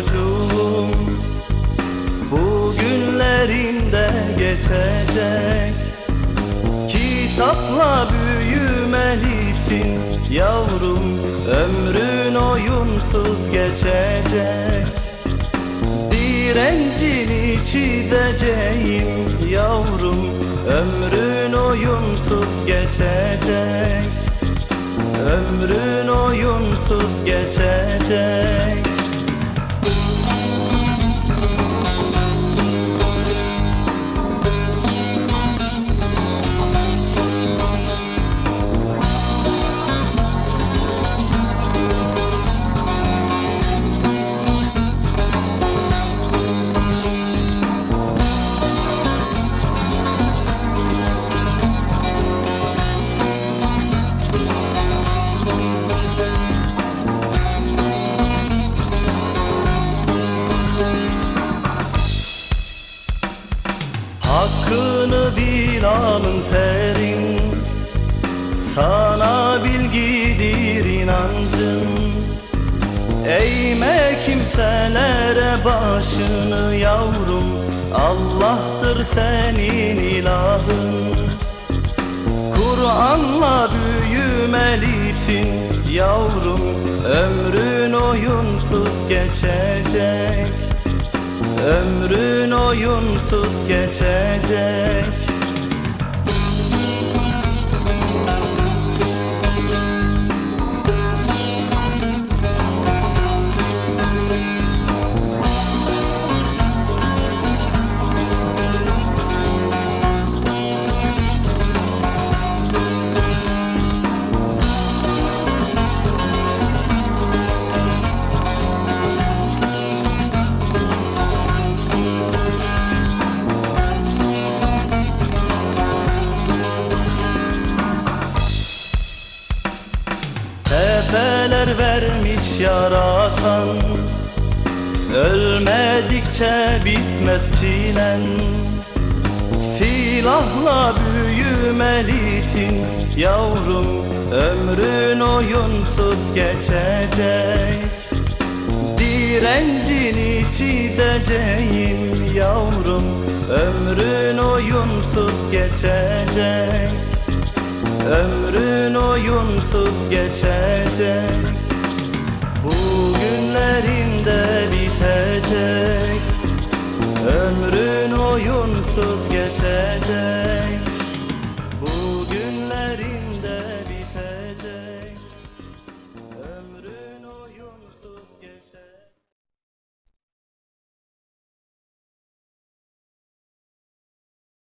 çocuğum. Bugünlerinde geçecek. Kitapla büyümelisin yavrum Ömrün oyunsuz geçecek. Direncini çizeceğim yavrum Ömrün oyunsuz geçecek. Ömrün oyunsuz geçecek Hakkını bil alın terin. Sana bilgidir inancın. Eğme kimselere başını yavrum Allah'tır senin ilahın. Kur'an'la büyümelisin yavrum Ömrün oyunsuz geçecek. Ömrün oyunsuz geçecek Tepeler vermiş yaratan Ölmedikçe bitmez çilen Silahla büyümelisin yavrum Ömrün oyunsuz geçecek. Direncini çizeceğim yavrum Ömrün oyunsuz geçecek Ömrün oyunsuz geçecek. Bugünlerinde bitecek. Ömrün oyunsuz geçecek